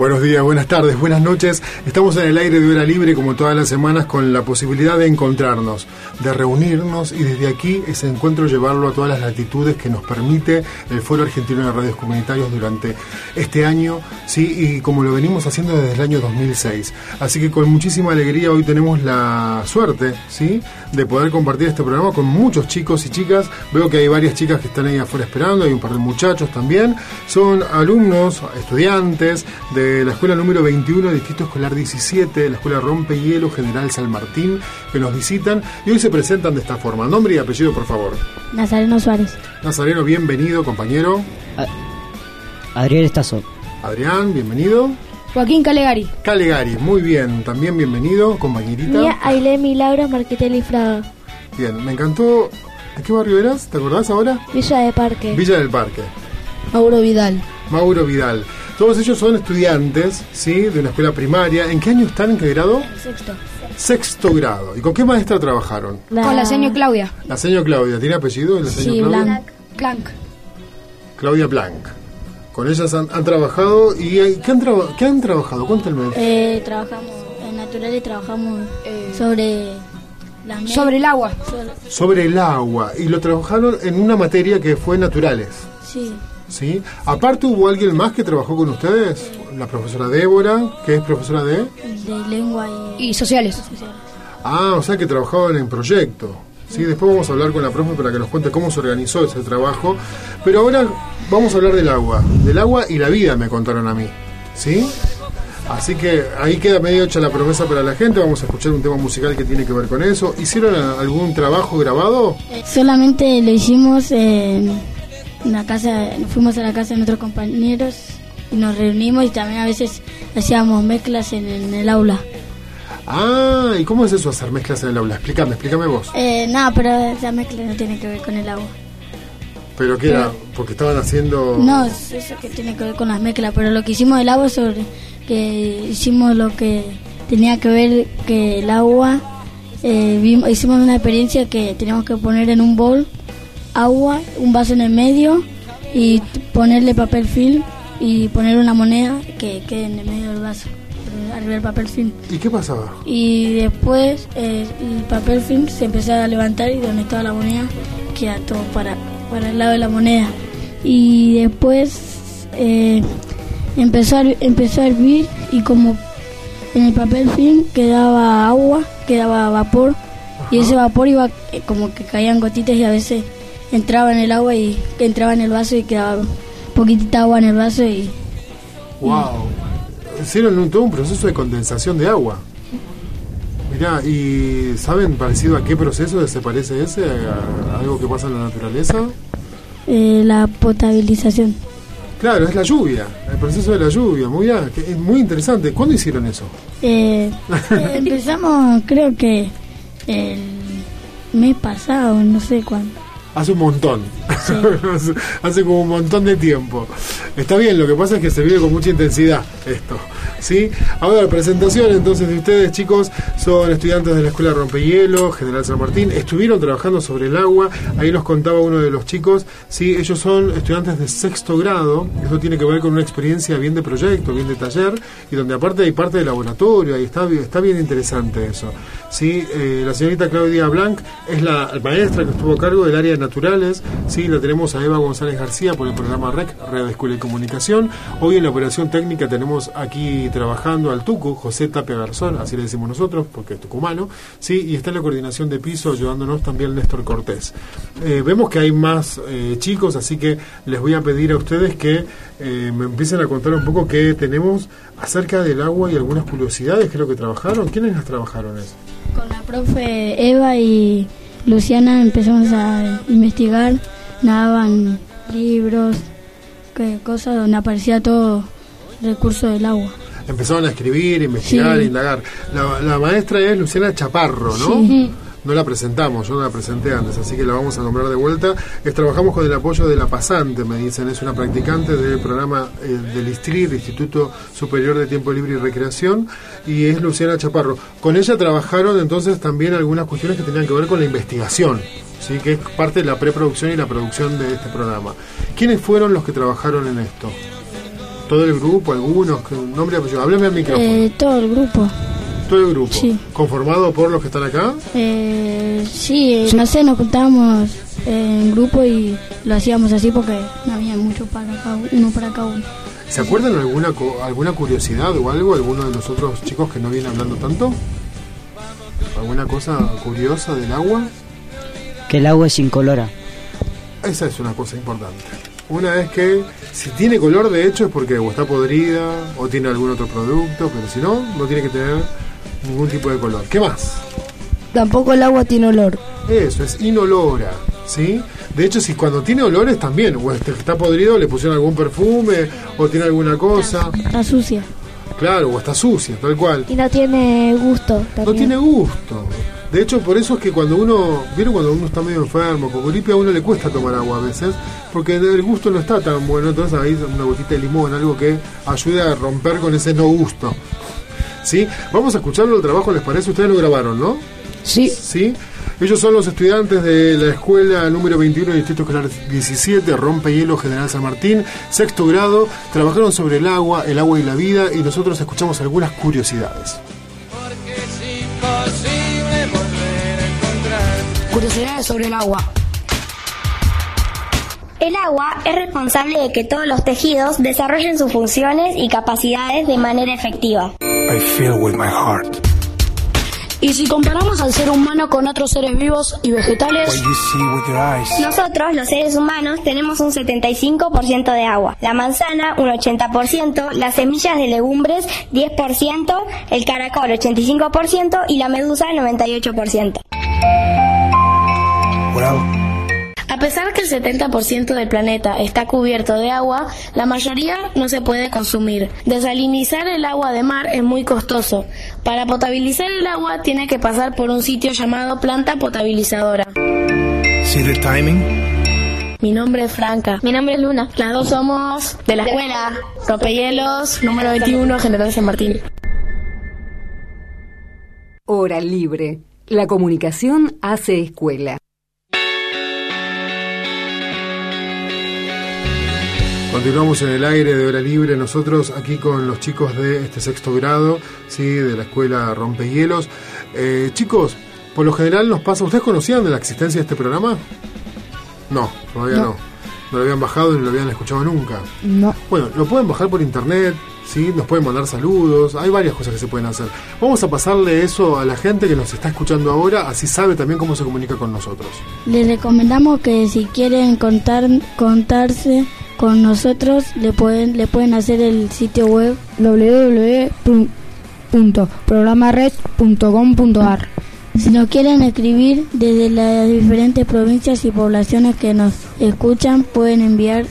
Buenos días, buenas tardes, buenas noches. Estamos en el aire de hora libre como todas las semanas con la posibilidad de encontrarnos, de reunirnos y desde aquí ese encuentro llevarlo a todas las latitudes que nos permite el Foro Argentino de Radios Comunitarios durante este año, sí, y como lo venimos haciendo desde el año 2006. Así que con muchísima alegría hoy tenemos la suerte, sí, de poder compartir este programa con muchos chicos y chicas. Veo que hay varias chicas que están ahí afuera esperando, hay un par de muchachos también. Son alumnos, estudiantes de la escuela número 21, Distrito Escolar 17, de la escuela Rompe Hielo General San Martín, que nos visitan y hoy se presentan de esta forma. Nombre y apellido, por favor. Nazareno Suárez. Nazareno, bienvenido, compañero. Adrián Estazo. Adrián, bienvenido. Joaquín Calegari. Calegari, muy bien, también bienvenido, compañerita. Mía Aile Milagro Marquetelli Fraga. Bien, me encantó. ¿De qué barrio eras? ¿Te acordás ahora? Villa de Parque. Villa del Parque. Mauro Vidal. Mauro Vidal. Todos ellos son estudiantes, ¿sí? De una escuela primaria. ¿En qué año están? ¿En qué grado? Sexto. Sexto grado. ¿Y con qué maestra trabajaron? Con la señor Claudia. La señora Claudia. ¿Tiene apellido la señora Sí, Claudia? Blanc. Blanc. Claudia Blanc. Con ellas han, han trabajado. ¿Y eh, qué han, traba- qué han trabajado? Cuéntame. Eh, trabajamos en naturales, trabajamos sobre las me- Sobre el agua. sobre- Sobre el agua. Y lo trabajaron en una materia que fue naturales. sí, ¿Sí? Aparte, ¿hubo alguien más que trabajó con ustedes? La profesora Débora, que es profesora de... de lengua y, Y sociales. sociales. Ah, o sea que trabajaban en proyecto. Sí, después vamos a hablar con la profe para que nos cuente cómo se organizó ese trabajo. Pero ahora vamos a hablar del agua. Del agua y la vida, me contaron a mí. ¿Sí? Así que ahí queda medio hecha la promesa para la gente. Vamos a escuchar un tema musical que tiene que ver con eso. ¿Hicieron algún trabajo grabado? Solamente lo hicimos en la casa, fuimos a la casa de nuestros compañeros y nos reunimos y también a veces hacíamos mezclas en, en el aula. Ah, ¿y cómo es eso hacer mezclas en el aula? Explícame, explícame vos. Eh, nada, pero esa mezcla no tiene que ver con el agua. ¿Pero qué era? Porque estaban haciendo... No, es eso que tiene que ver con las mezclas, pero lo que hicimos del agua sobre que hicimos lo que tenía que ver que el agua, eh, vimos- hicimos una experiencia que teníamos que poner en un bol agua, un vaso en el medio y ponerle papel film y poner una moneda que quede en el medio del vaso, arriba del papel film. ¿Y qué pasaba? Y después eh, el papel film se empezó a levantar y donde estaba la moneda queda todo para, para el lado de la moneda. Y después eh, empezó, a, empezó a hervir y como en el papel film quedaba agua, quedaba vapor y ese vapor iba eh, como que caían gotitas y a veces entraba en el agua y entraba en el vaso y quedaba poquitita agua en el vaso y Wow. Hicieron todo un proceso de condensación de agua. Mirá, ¿y saben parecido a qué proceso se parece ese? ¿A algo que pasa en la naturaleza? eh, la potabilización. Claro, es la lluvia, el proceso de la lluvia. Muy, bien, que es muy interesante. ¿Cuándo hicieron eso? Eh, eh, empezamos, creo que el mes pasado, no sé cuándo. Hace un montón. hace, hace como un montón de tiempo. Está bien, lo que pasa es que se vive con mucha intensidad esto. ¿Sí? Ahora, presentación entonces de ustedes, chicos, son estudiantes de la Escuela Rompehielo, General San Martín, estuvieron trabajando sobre el agua, ahí nos contaba uno de los chicos, ¿sí? ellos son estudiantes de sexto grado, eso tiene que ver con una experiencia bien de proyecto, bien de taller, y donde aparte hay parte de laboratorio, ahí está, está bien interesante eso. ¿sí? Eh, la señorita Claudia Blanc es la maestra que estuvo a cargo del área naturales, ¿sí? la tenemos a Eva González García por el programa REC, Red Escuela y Comunicación. Hoy en la operación técnica tenemos aquí trabajando al Tucu, José Tapia Garzón, así le decimos nosotros, porque es tucumano, ¿sí? y está en la coordinación de piso ayudándonos también Néstor Cortés. Eh, vemos que hay más eh, chicos, así que les voy a pedir a ustedes que eh, me empiecen a contar un poco qué tenemos acerca del agua y algunas curiosidades, lo que trabajaron. ¿Quiénes las trabajaron eso? Con la profe Eva y Luciana empezamos a investigar, nadaban libros, que cosas donde aparecía todo recurso del agua. Empezaron a escribir, investigar, Sí. indagar. La, la maestra es Luciana Chaparro, ¿no? Sí. No la presentamos, yo no la presenté antes, así que la vamos a nombrar de vuelta. Es, trabajamos con el apoyo de la pasante, me dicen, es una practicante del programa eh, del ISTRI, Instituto Superior de Tiempo Libre y Recreación, y es Luciana Chaparro. Con ella trabajaron entonces también algunas cuestiones que tenían que ver con la investigación. ¿Sí? que es parte de la preproducción y la producción de este programa. ¿Quiénes fueron los que trabajaron en esto? ¿Todo el grupo? ¿Algunos? ¿Nombre? Háblame al micrófono. Eh, todo el grupo. ¿Todo el grupo? Sí. ¿Conformado por los que están acá? Eh, sí, eh, no sé, nos juntábamos en grupo y lo hacíamos así porque no había mucho para cada uno para cada uno. ¿Se acuerdan alguna alguna curiosidad o algo? ¿Alguno de los otros chicos que no vienen hablando tanto? ¿Alguna cosa curiosa del agua? Que el agua es incolora. Esa es una cosa importante. Una es que si tiene color, de hecho, es porque o está podrida o tiene algún otro producto, pero si no, no tiene que tener ningún tipo de color. ¿Qué más? Tampoco el agua tiene olor. Eso, es inolora, ¿sí? De hecho, si cuando tiene olores también, o este- está podrido, le pusieron algún perfume, o tiene alguna cosa, Está sucia. claro, o está sucia, tal cual. Y no tiene gusto No tiene gusto. De hecho, por eso es que cuando uno, ¿vieron cuando uno está medio enfermo, con gripe a uno le cuesta tomar agua a veces? Porque el gusto no está tan bueno, entonces ahí una gotita de limón, algo que ayude a romper con ese no gusto. ¿Sí? Vamos a escucharlo el trabajo, ¿les parece? Ustedes lo grabaron, ¿no? Sí. ¿Sí? Ellos son los estudiantes de la escuela número 21 Distrito Escolar 17, Rompehielo General San Martín, sexto grado, trabajaron sobre el agua, el agua y la vida y nosotros escuchamos algunas curiosidades. Curiosidades sobre el agua. El agua es responsable de que todos los tejidos desarrollen sus funciones y capacidades de manera efectiva. I feel with my heart. Y si comparamos al ser humano con otros seres vivos y vegetales. Nosotros, los seres humanos, tenemos un 75% de agua, la manzana un 80%, las semillas de legumbres 10%, el caracol 85% y la medusa 98%. A pesar que el 70% del planeta está cubierto de agua, la mayoría no se puede consumir. Desalinizar el agua de mar es muy costoso. Para potabilizar el agua tiene que pasar por un sitio llamado planta potabilizadora. see the timing? Mi nombre es Franca. Mi nombre es Luna. Las dos somos de la escuela Rompehielos, número 21, General San Martín. Hora libre. La comunicación hace escuela. Continuamos en el aire de hora libre, nosotros aquí con los chicos de este sexto grado, sí, de la escuela Rompehielos. Eh, chicos, por lo general nos pasa, ¿ustedes conocían de la existencia de este programa? No, todavía no. No, lo habían bajado ni lo habían escuchado nunca. no. Bueno, lo pueden bajar por internet, ¿sí? Nos pueden mandar saludos, hay varias cosas que se pueden hacer. Vamos a pasarle eso a la gente que nos está escuchando ahora, así sabe también cómo se comunica con nosotros. Les recomendamos que si quieren contar, contarse con nosotros, le pueden, le pueden hacer el sitio web www.programared.com.ar Si nos quieren escribir desde las diferentes provincias y poblaciones que nos escuchan, pueden enviar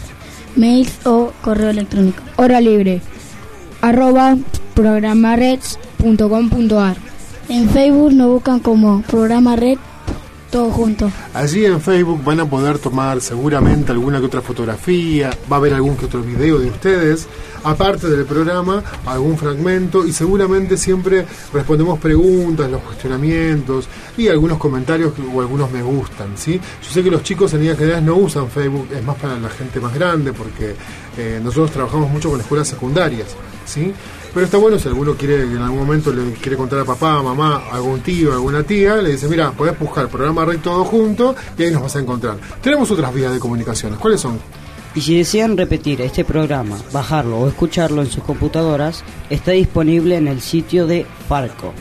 mails o correo electrónico. Hora libre. Arroba programareds.com.ar En Facebook nos buscan como programa red, todo junto. Allí en Facebook van a poder tomar seguramente alguna que otra fotografía, va a haber algún que otro video de ustedes, aparte del programa, algún fragmento y seguramente siempre respondemos preguntas, los cuestionamientos y algunos comentarios o algunos me gustan, ¿sí? Yo sé que los chicos en líneas generales no usan Facebook, es más para la gente más grande porque eh, nosotros trabajamos mucho con escuelas secundarias, ¿sí? Pero está bueno si alguno quiere, en algún momento le quiere contar a papá, mamá, algún tío, alguna tía, le dice, mira, podés buscar programa Red todo junto y ahí nos vas a encontrar. Tenemos otras vías de comunicaciones, ¿cuáles son? Y si desean repetir este programa, bajarlo o escucharlo en sus computadoras, está disponible en el sitio de Farco,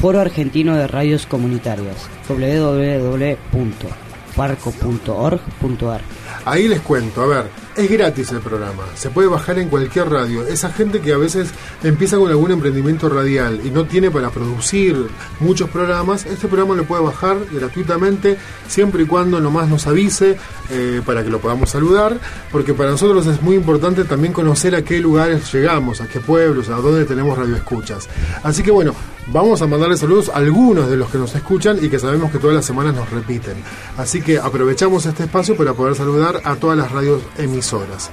Foro Argentino de Radios Comunitarias, www.farco.org.ar. Ahí les cuento, a ver, es gratis el programa, se puede bajar en cualquier radio. Esa gente que a veces empieza con algún emprendimiento radial y no tiene para producir muchos programas, este programa lo puede bajar gratuitamente siempre y cuando nomás nos avise eh, para que lo podamos saludar, porque para nosotros es muy importante también conocer a qué lugares llegamos, a qué pueblos, a dónde tenemos radioescuchas. Así que bueno, Vamos a mandarle saludos a algunos de los que nos escuchan y que sabemos que todas las semanas nos repiten. Así que aprovechamos este espacio para poder saludar a todas las radios emisoras.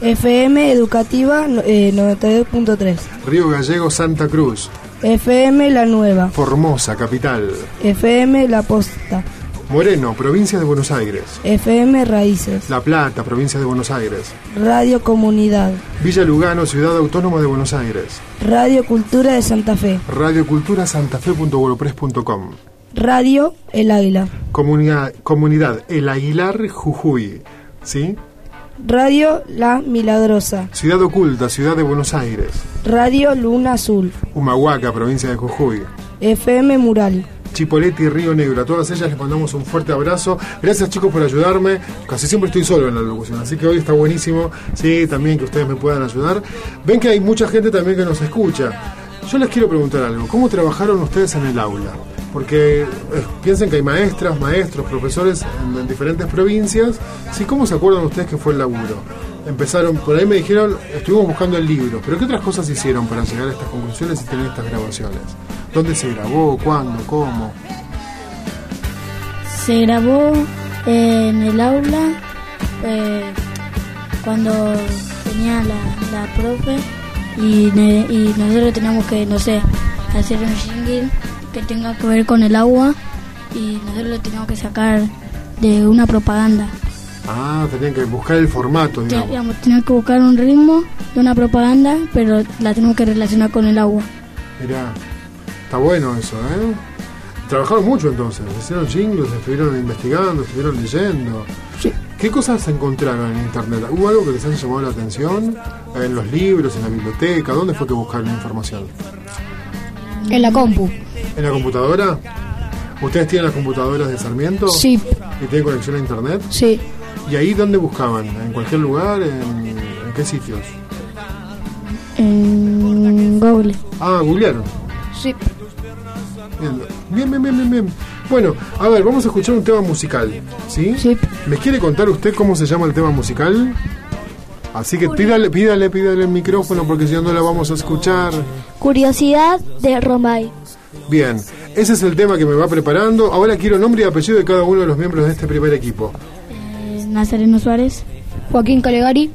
FM Educativa eh, 92.3. Río Gallego, Santa Cruz. FM La Nueva. Formosa, capital. FM La Posta. Moreno, provincia de Buenos Aires. FM Raíces. La Plata, provincia de Buenos Aires. Radio Comunidad. Villa Lugano, ciudad autónoma de Buenos Aires. Radio Cultura de Santa Fe. Radio Cultura Santafe.wordpress.com. Radio El Águila. Comunidad, comunidad El Aguilar Jujuy. ¿Sí? Radio La Milagrosa. Ciudad Oculta, ciudad de Buenos Aires. Radio Luna Azul. Humahuaca, provincia de Jujuy. FM Mural. Chipoleti, Río Negro. A todas ellas les mandamos un fuerte abrazo. Gracias chicos por ayudarme. Casi siempre estoy solo en la locución, así que hoy está buenísimo. Sí, también que ustedes me puedan ayudar. Ven que hay mucha gente también que nos escucha. Yo les quiero preguntar algo. ¿Cómo trabajaron ustedes en el aula? Porque eh, piensen que hay maestras, maestros, profesores en, en diferentes provincias. ¿Sí? ¿Cómo se acuerdan ustedes que fue el laburo? Empezaron, por ahí me dijeron, estuvimos buscando el libro, pero ¿qué otras cosas hicieron para llegar a estas conclusiones y tener estas grabaciones? ¿Dónde se grabó? ¿Cuándo? ¿Cómo? Se grabó en el aula eh, cuando tenía la, la profe y, ne- y nosotros teníamos que, no sé, hacer un jingle que tenga que ver con el agua y nosotros lo teníamos que sacar de una propaganda. Ah, tenían que buscar el formato, digamos. digamos, teníamos que buscar un ritmo de una propaganda, pero la tenemos que relacionar con el agua. Mirá, está bueno eso, ¿eh? Trabajaron mucho entonces, hicieron jingles, estuvieron investigando, estuvieron leyendo. Sí. ¿Qué cosas encontraron en internet? ¿Hubo algo que les haya llamado la atención? ¿En los libros, en la biblioteca? ¿Dónde fue que buscaron la información? En la compu. ¿En la computadora? ¿Ustedes tienen las computadoras de Sarmiento? Sí. ¿Y tienen conexión a internet? Sí. ¿Y ahí dónde buscaban? ¿En cualquier lugar? ¿En, en qué sitios? En Google. Ah, googlearon. Sí. Bien, bien, bien, bien, bien, bien. Bueno, a ver, vamos a escuchar un tema musical, ¿sí? Sí. ¿Me quiere contar usted cómo se llama el tema musical? Así que pídale, pídale, pídale el micrófono porque si no, no la vamos a escuchar. Curiosidad de Romay. Bien, ese es el tema que me va preparando. Ahora quiero nombre y apellido de cada uno de los miembros de este primer equipo. Nazareno Suárez. Joaquín Calegari.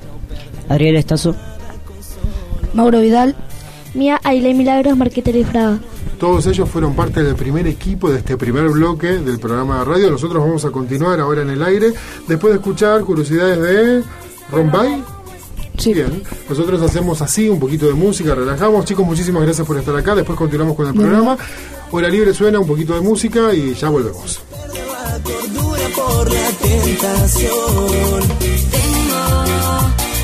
Ariel Estazo. Mauro Vidal. Mía Aile Milagros Marquetera y Fraga. Todos ellos fueron parte del primer equipo de este primer bloque del programa de radio. Nosotros vamos a continuar ahora en el aire después de escuchar curiosidades de Rombay. Sí. Bien, nosotros hacemos así un poquito de música, relajamos. Chicos, muchísimas gracias por estar acá. Después continuamos con el programa. Hora libre suena un poquito de música y ya volvemos. Por la tentación. Tengo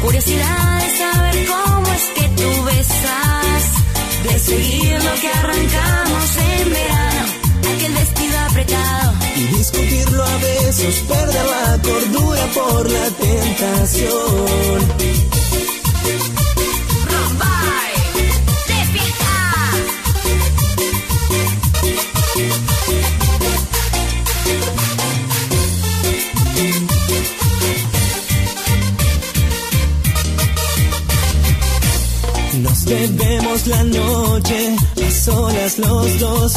curiosidad de saber cómo es que tú besas, de seguir lo que arrancamos en verano, aquel vestido apretado. Y discutirlo a besos, perder la cordura por la tentación. Nos debemos la noche, a solas los dos.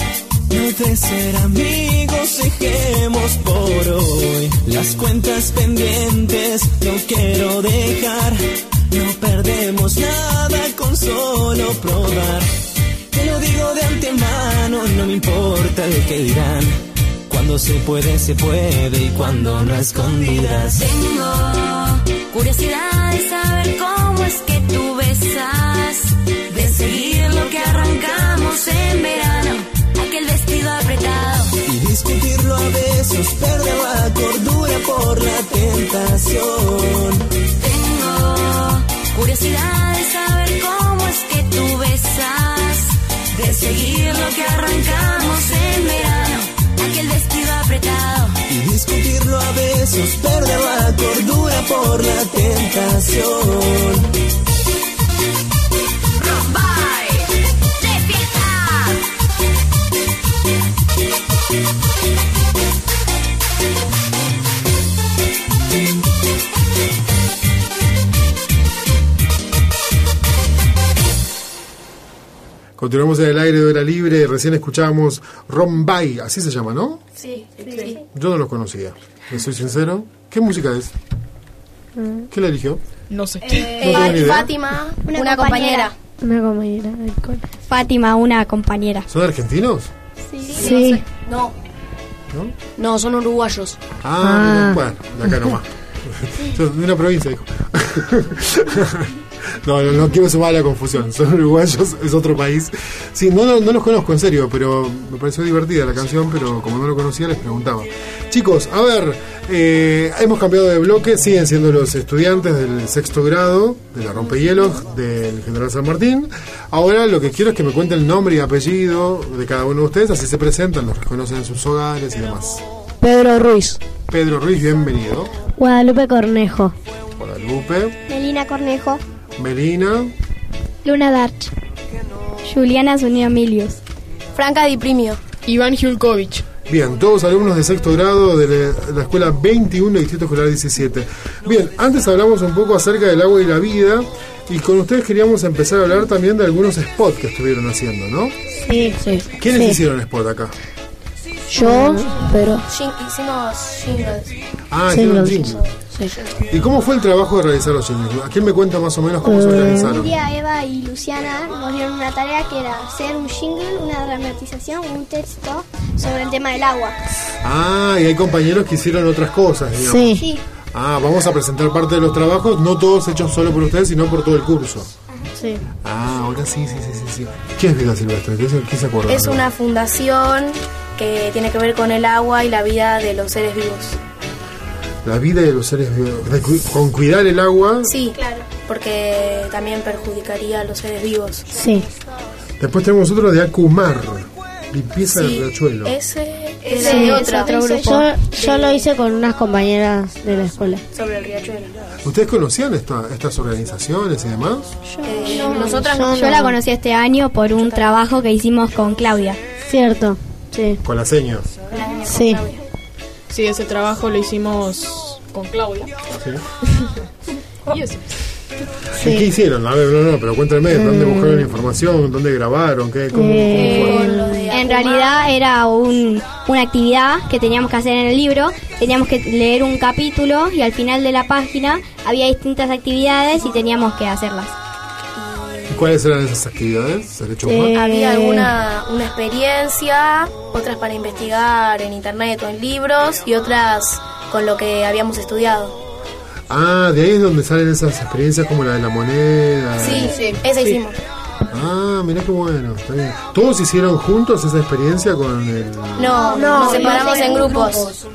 No de ser amigos, dejemos por hoy las cuentas pendientes. No quiero dejar, no perdemos nada con solo probar. Te lo digo de antemano, no me importa el que dirán. Cuando se puede, se puede y cuando no escondidas. Tengo curiosidad de saber cómo es que tú besas, de seguir lo que arrancamos en verano, aquel vestido apretado. Y discutirlo a besos, perder la cordura por la tentación. Tengo curiosidad de saber cómo es que tú besas, de seguir lo que arrancamos en verano, aquel vestido apretado. Y discutirlo a besos, perder la cordura por la tentación. Continuamos en el aire de hora libre. Recién escuchábamos Rombay, así se llama, ¿no? Sí, sí. Yo no los conocía. Les soy sincero. ¿Qué música es? ¿Qué la eligió? No sé. No tengo ni idea. Fátima, una, compañera. Una compañera del cole. Fátima, una compañera. ¿Son argentinos? Sí. No, ¿No? No, son uruguayos. Ah, mira, bueno, de acá nomás. De una provincia, dijo. No, no, no quiero sumar a la confusión. Son uruguayos, es otro país. Sí, no, no, no los conozco en serio, pero me pareció divertida la canción, pero como no lo conocía les preguntaba. Chicos, a ver, eh, hemos cambiado de bloque, siguen siendo los estudiantes del sexto grado de la rompehielos del General San Martín. Ahora lo que quiero es que me cuenten el nombre y apellido de cada uno de ustedes, así se presentan, los reconocen en sus hogares y demás. Pedro Ruiz. Pedro Ruiz, bienvenido. Guadalupe Cornejo. Guadalupe, Melina Cornejo. Melina, Luna Darch. Juliana Zunio Milius. Franca Di Primio. Iván Julkovich. Bien, todos alumnos de sexto grado de la, la escuela 21, Distrito Escolar 17. Bien, antes hablamos un poco acerca del agua y la vida y con ustedes queríamos empezar a hablar también de algunos spots que estuvieron haciendo, ¿no? Sí, sí. ¿Quiénes Sí. hicieron spot acá? Yo, pero. Hicimos jingles. Ah, hicieron jingles. Sí. ¿Y cómo fue el trabajo de realizar los jingles? ¿A quién me cuenta más o menos cómo se Un organizaron? día Eva y Luciana nos dieron una tarea que era hacer un jingle, una dramatización, un texto sobre el tema del agua. Ah, y hay compañeros que hicieron otras cosas, digamos. Sí. Sí, Ah, vamos a presentar parte de los trabajos, no todos hechos solo por ustedes, sino por todo el curso. Sí. Ah, ahora sí, sí, sí, sí. sí. ¿Qué es Vida Silvestre? ¿Qué qué se acuerda? Es una fundación que tiene que ver con el agua y la vida de los seres vivos. La vida de los seres vivos. Con cuidar el agua. Sí, claro. Porque también perjudicaría a los seres vivos. Sí. Después tenemos otro de Acumar. Limpieza Sí, del riachuelo. ese es Sí, de otro, otro grupo. Yo, yo lo hice con unas compañeras de la escuela. sobre el riachuelo. ¿Ustedes conocían esta- estas organizaciones y demás? Eh, nosotras yo no. yo la conocí este año por un trabajo que hicimos con Claudia. Cierto. Sí. Con las señas. Sí. Sí, ese trabajo lo hicimos con Claudia. y eso. ¿Y qué hicieron? A ver, no, no, pero cuéntenme, ¿dónde buscaron la información? ¿Dónde grabaron? ¿Qué, cómo, cómo fue? En realidad era un- una actividad que teníamos que hacer en el libro. Teníamos que leer un capítulo y al final de la página había distintas actividades y teníamos que hacerlas. ¿Y cuáles eran esas actividades? ¿Derecho Eh? Había alguna una experiencia, otras para investigar en internet o en libros y otras con lo que habíamos estudiado. Ah, de ahí es donde salen esas experiencias como la de la moneda. Sí, esa hicimos. Ah, mirá qué bueno. Está bien. ¿Todos hicieron juntos esa experiencia con el...? No, nos separamos en grupos.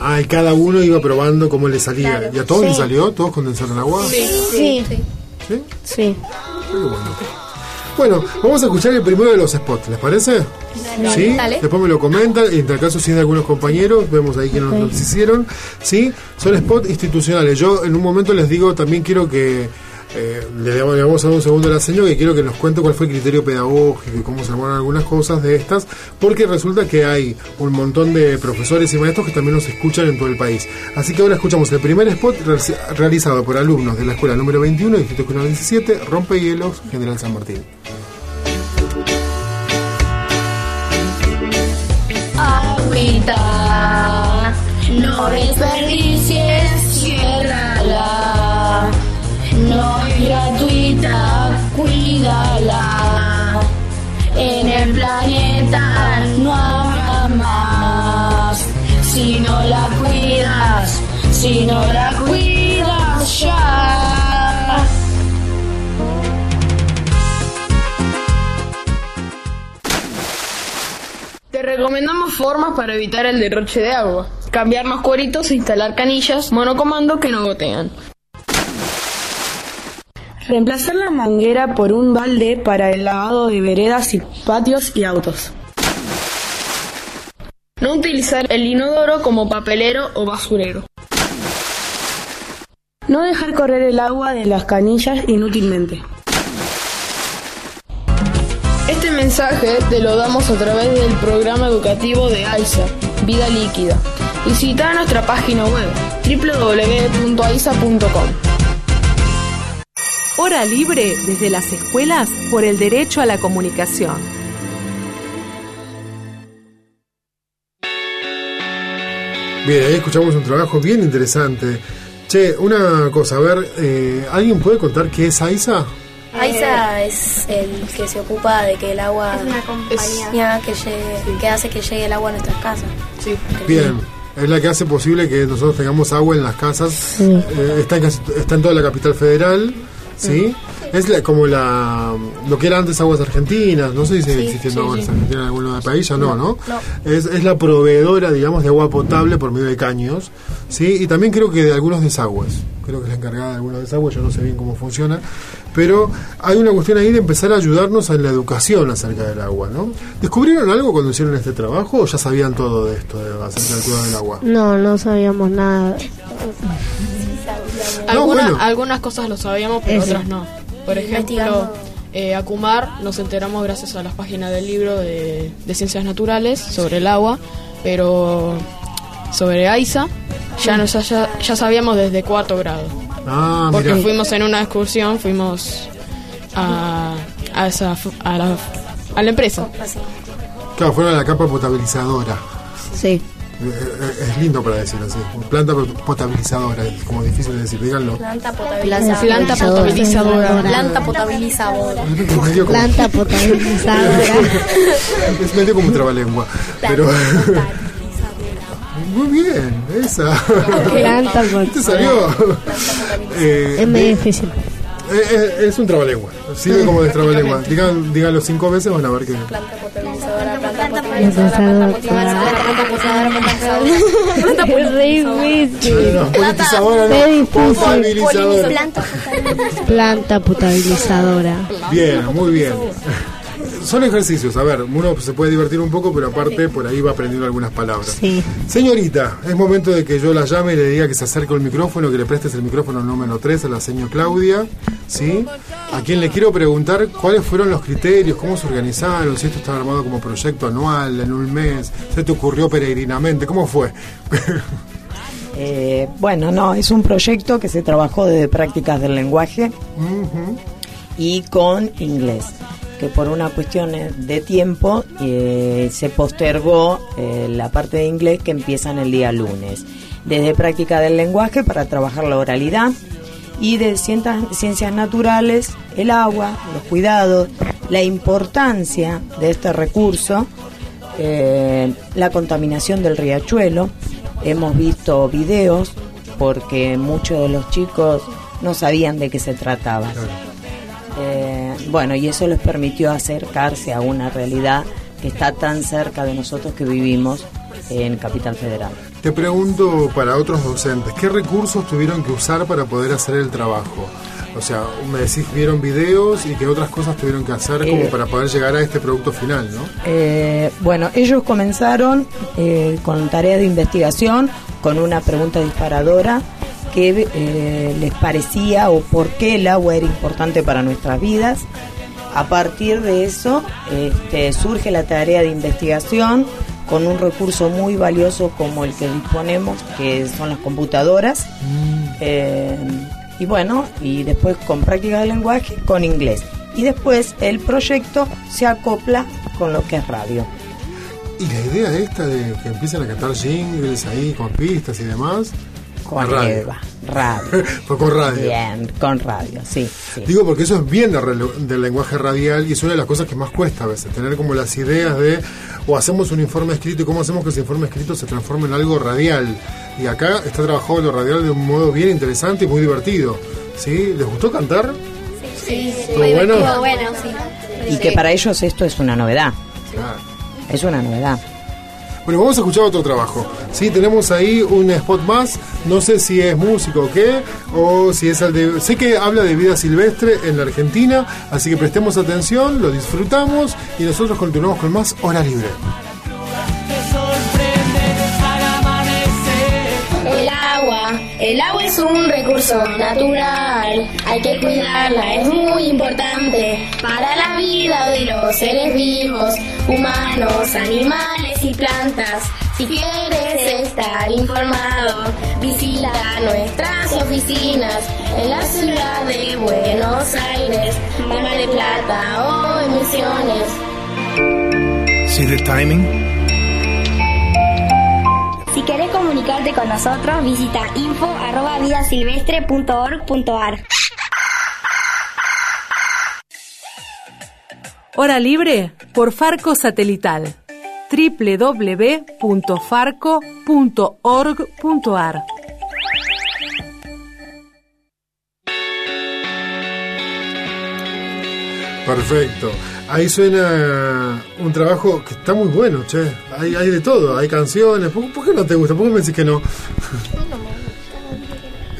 Ah, y cada uno iba probando cómo le salía. Claro. ¿Y a todos Sí. les salió? ¿Todos condensaron agua? Sí. ¿Sí? Sí. Bueno. Bueno, vamos a escuchar el primero de los spots, ¿les parece? ¿Sí? Dale. Después me lo comentan, y en tal caso si es de algunos compañeros, vemos ahí quiénes los hicieron. ¿Sí? Son spots institucionales. Yo en un momento les digo, también quiero que eh, le, damos, vamos a dar un segundo a la señora que quiero que nos cuente cuál fue el criterio pedagógico y cómo se armaron algunas cosas de estas, porque resulta que hay un montón de profesores y maestros que también nos escuchan en todo el país. Así que ahora escuchamos el primer spot realiz- realizado por alumnos de la escuela número 21, Distrito Escolar 17, Rompehielos, General San Martín. Agüita, no desperdicies, No es gratuita, cuídala. En el planeta no habrá más. Si no la cuidas, si no la cuidas ya. Te recomendamos formas para evitar el derroche de agua. Cambiar los cueritos e instalar canillas monocomando que no gotean. Reemplazar la manguera por un balde para el lavado de veredas y patios y autos. No utilizar el inodoro como papelero o basurero. No dejar correr el agua de las canillas inútilmente. Este mensaje te lo damos a través del programa educativo de AISA, Vida Líquida. Visita nuestra página web www.aisa.com. Hora libre desde las escuelas por el derecho a la comunicación. Bien, ahí escuchamos un trabajo bien interesante. Che, una cosa, a ver, eh, ¿alguien puede contar qué es AISA? AISA es el que se ocupa de que el agua Es una compañía. que, llegue, que hace que llegue el agua a nuestras casas. Sí. Bien, es la que hace posible que nosotros tengamos agua en las casas. Eh, está, en, casi- está en toda la capital federal, ¿sí? Es la- como la lo que era antes Aguas Argentinas, no sé si sigue Sí, existiendo sí, Aguas sí. Argentinas en algún país, ya no, ¿no? No. Es, es la proveedora, digamos, de agua potable por medio de caños, ¿sí? Y también creo que de algunos desagües. Creo que es la encargada de algunos desagües, yo no sé bien cómo funciona. Pero hay una cuestión ahí de empezar a ayudarnos en la educación acerca del agua, ¿no? ¿Descubrieron algo cuando hicieron este trabajo o ya sabían todo de esto, de, acerca del cuidado del agua? No, no sabíamos nada. Alguna- bueno. Algunas cosas lo sabíamos, pero Eso. otras no. Por ejemplo, eh, Acumar nos enteramos gracias a las páginas del libro de, de Ciencias Naturales sobre el agua, pero sobre AISA ya, nos, ya, ya sabíamos desde cuarto grado. Ah, porque fuimos en una excursión, fuimos a, a, esa, a, la, a la empresa. Claro, fueron a la capa potabilizadora. Sí. Es lindo para decir así. Planta pot- potabilizadora, es como difícil de decir, díganlo. Planta potabilizadora. potabilizadora. Planta potabilizadora. Planta potabilizadora. Es medio como, Planta potabilizadora. es medio como un trabalengua. Pero. Muy bien, esa. Planta ¿Te salió? Eh, Es muy de- difícil. Eh, eh, es un trabalengua. Sirve como de trabalengua. Digan, díganlo cinco veces, van a ver que. Planta potabilizadora. Planta potabilizadora. Planta potabilizadora. Es difícil. No, potabilizadora no. Qué. Potabilizadora. Planta potabilizadora. Bien, muy bien. Son ejercicios, a ver, uno se puede divertir un poco, pero aparte por ahí va aprendiendo algunas palabras. Sí. Señorita, es momento de que yo la llame y le diga que se acerque el micrófono, que le prestes el micrófono número 3 a la señora Claudia, ¿sí? A quien le quiero preguntar cuáles fueron los criterios, cómo se organizaron, si esto está armado como proyecto anual, en un mes, se te ocurrió peregrinamente, ¿cómo fue? Eh, bueno, no, es un proyecto que se trabajó desde prácticas del lenguaje y con inglés, que por una cuestión de tiempo eh, se postergó eh, la parte de inglés que empieza en el día lunes. Desde práctica del lenguaje para trabajar la oralidad y de ciencias, ciencias naturales, el agua, los cuidados, la importancia de este recurso, eh, la contaminación del riachuelo. Hemos visto videos porque muchos de los chicos no sabían de qué se trataba. Eh, bueno, y eso les permitió acercarse a una realidad que está tan cerca de nosotros que vivimos en Capital Federal. Te pregunto para otros docentes, ¿qué recursos tuvieron que usar para poder hacer el trabajo? O sea, me decís, vieron videos y qué otras cosas tuvieron que hacer como Eh, para poder llegar a este producto final, ¿no? Eh, bueno, ellos comenzaron eh, con tarea de investigación, con una pregunta disparadora que eh, les parecía o por qué el agua era importante para nuestras vidas. A partir de eso este, surge la tarea de investigación con un recurso muy valioso como el que disponemos, que son las computadoras. Eh, y bueno, y después con práctica del lenguaje, con inglés. Y después el proyecto se acopla con lo que es radio. Y la idea esta de que empiecen a cantar jingles ahí con pistas y demás. Con radio. Eva, radio. Fue con radio. Bien, con radio, sí. sí. Digo porque eso es bien de relo- del lenguaje radial y es una de las cosas que más cuesta a veces, tener como las ideas de o hacemos un informe escrito y cómo hacemos que ese informe escrito se transforme en algo radial. Y acá está trabajado lo radial de un modo bien interesante y muy divertido. ¿Sí? ¿Les gustó cantar? Sí, sí. ¿Estuvo bueno? Estuvo bueno, sí. Y que para ellos esto es una novedad. Claro. Es una novedad. Bueno, vamos a escuchar otro trabajo. Sí, tenemos ahí un spot más. No sé si es músico o qué, o si es el de. Sé que habla de vida silvestre en la Argentina, así que prestemos atención, lo disfrutamos y nosotros continuamos con más Hora Libre. El agua es un recurso natural, hay que cuidarla, es muy importante para la vida de los seres vivos, humanos, animales y plantas. Si quieres estar informado, visita nuestras oficinas en la ciudad de Buenos Aires, Mar del Plata o en Misiones. See timing? Si querés comunicarte con nosotros, visita info@vidasilvestre.org.ar. Hora libre por Farco Satelital www.farco.org.ar Perfecto. Ahí suena un trabajo que está muy bueno, che. Hay, hay de todo, hay canciones. ¿Por, por qué no te gusta? ¿Por qué me decís que no?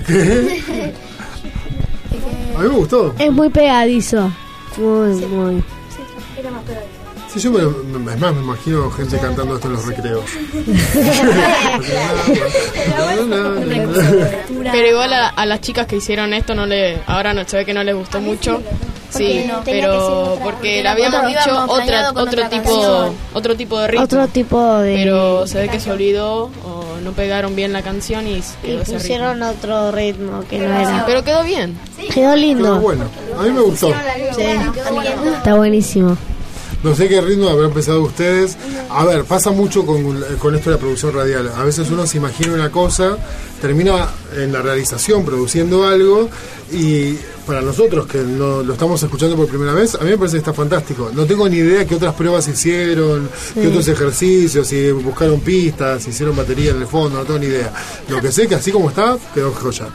¿Qué? A mí me gustó. Es muy pegadizo. Muy, muy. Sí, yo me, me- es más, me imagino gente cantando esto en los recreos. Pero igual a, a las chicas que hicieron esto no le ahora no se ve que no les gustó mucho. Sí, no. pero porque le habíamos dicho otra otro otra tipo canción. otro tipo de ritmo. Otro tipo de. Pero se ve que se olvidó o no pegaron bien la canción y Y pusieron otro ritmo que no era. Pero quedó bien. Quedó lindo. Bueno, a mí me gustó. Está buenísimo. No sé qué ritmo habrán empezado ustedes. A ver, pasa mucho con, con esto de la producción radial. A veces uno se imagina una cosa, termina en la realización produciendo algo y para nosotros que no lo estamos escuchando por primera vez, a mí me parece que está fantástico. No tengo ni idea qué otras pruebas hicieron, Sí. qué otros ejercicios, si buscaron pistas, si hicieron batería en el fondo, no tengo ni idea. Lo que sé que así como está, quedó joya.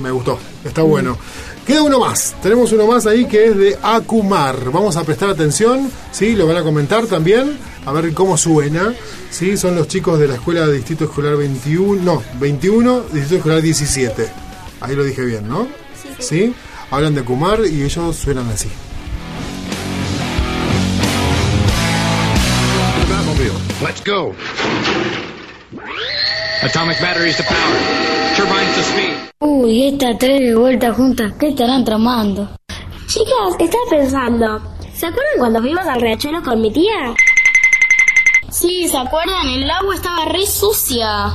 Me gustó, está bueno. Queda uno más, tenemos uno más ahí que es de Acumar. Vamos a prestar atención, ¿sí? Lo van a comentar también, a ver cómo suena. ¿sí? Son los chicos de la escuela de Distrito Escolar 21, no, 21, Distrito Escolar 17. Ahí lo dije bien, ¿no? Sí. Hablan de Acumar y ellos suenan así. Let's go. Atomic batteries to power. Turbines to speed. Uy, estas tres de vuelta juntas, ¿qué estarán tramando? Chicas, estaba pensando, ¿se acuerdan cuando fuimos al riachuelo con mi tía? Sí, ¿se acuerdan? El agua estaba re sucia.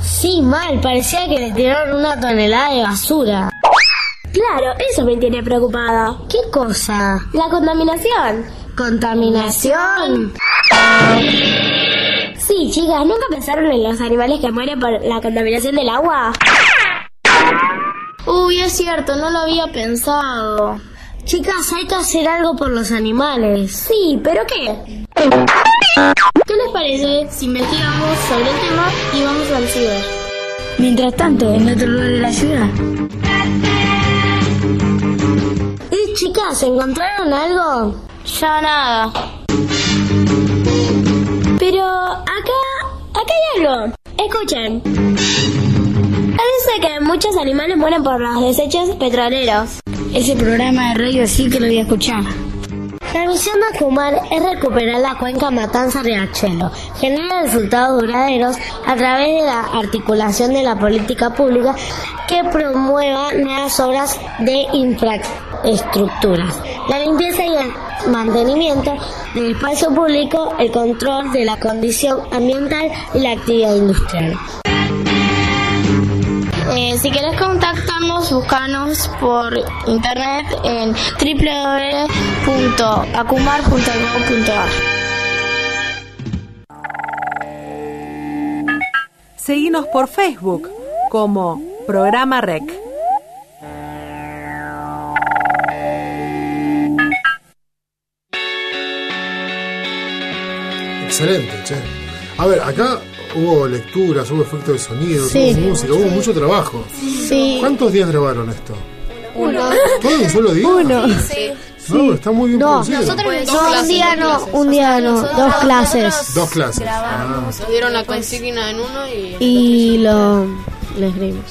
Sí, mal, parecía que le tiraron una tonelada de basura. Claro, eso me tiene preocupada. ¿Qué cosa? La contaminación. ¿Contaminación? Sí, chicas, ¿nunca pensaron en los animales que mueren por la contaminación del agua? Uy, es cierto, no lo había pensado. Chicas, hay que hacer algo por los animales. Sí, ¿pero qué? ¿Qué les parece si investigamos sobre el tema y vamos al ciber? Mientras tanto, en otro lugar de la ciudad. Eh, chicas, ¿encontraron algo? Ya nada. Pero acá, acá hay algo. Escuchen. Muchos animales mueren por los desechos petroleros. Ese programa de radio sí que lo voy a escuchar. La misión de Acumar es recuperar la cuenca Matanza-Riachuelo, generar resultados duraderos a través de la articulación de la política pública que promueva nuevas obras de infraestructura, la limpieza y el mantenimiento del espacio público, el control de la condición ambiental y la actividad industrial. Eh, si querés contactarnos, buscanos por internet en www.acumar.gov.ar. Seguinos por Facebook como Programa Rec. Excelente, che. A ver, acá hubo lecturas, hubo efectos de sonido, Sí. hubo música, hubo mucho trabajo. Sí. ¿Cuántos días grabaron esto? Uno. ¿Todo en un solo día? Uno. No, está muy bien No, producido. no, un día no, un día no, dos clases. Dos clases. Ah, Nos dieron la consigna en uno y Y lo, lo escribimos.